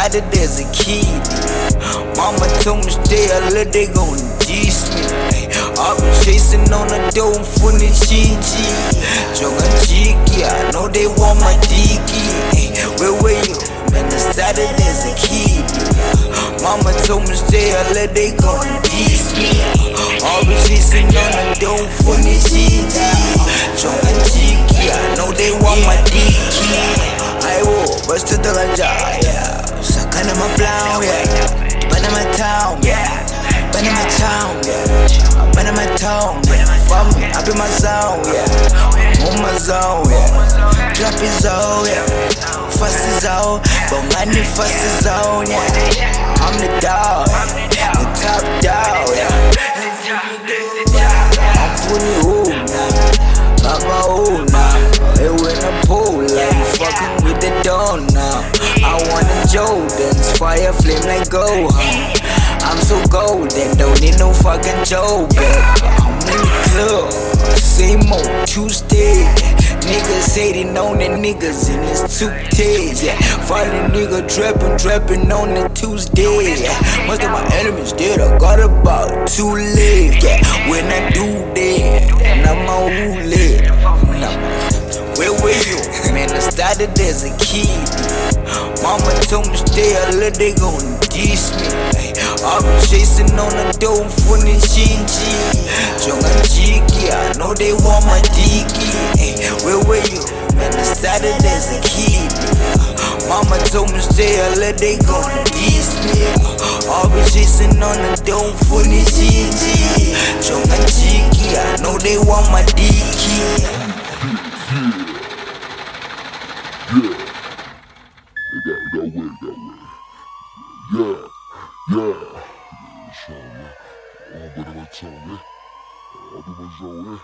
started as a kid. Mama told me stay a little, they gon' diss me. I've been chasing on the door for the chichi. Jonga chiki, I know they want my diki. Where were you? Man, I started as a kid. Mama told me stay a little, they gon' diss me. I've been chasing on the door for the chichi. Jonga chiki, I know they want my Sakana my brown, yeah. Banana town, yeah. Banana town, yeah. Banana town, yeah. For me, I be my zone, yeah. On my zone, yeah. Drop is on, yeah. Fuss is on, but money fuss is on, yeah. I'm the dog, the top dog, now. I want the Jordans, fire flame like gold? I'm so golden, don't need no fucking back. I'm in the club, same old Tuesday. Niggas say they know the niggas in this two days, yeah. Find nigga trapping, trapping on the Tuesday, yeah. Most of my enemies dead, I got about two live, yeah. When I do that, Started as a kid. Mama told me stay a little, they gon' diss me. I've been chasing on the door for the chinchi. Jonga chiki, I know they want my diki. Ay, where were you? Man, started as a kid. Mama told me stay a little, they gon' diss me. I've been chasing on the door for the chinchi. Way, that way. Yeah, yeah. Inshallah. Oh, but I'm telling you. I'll be my zone,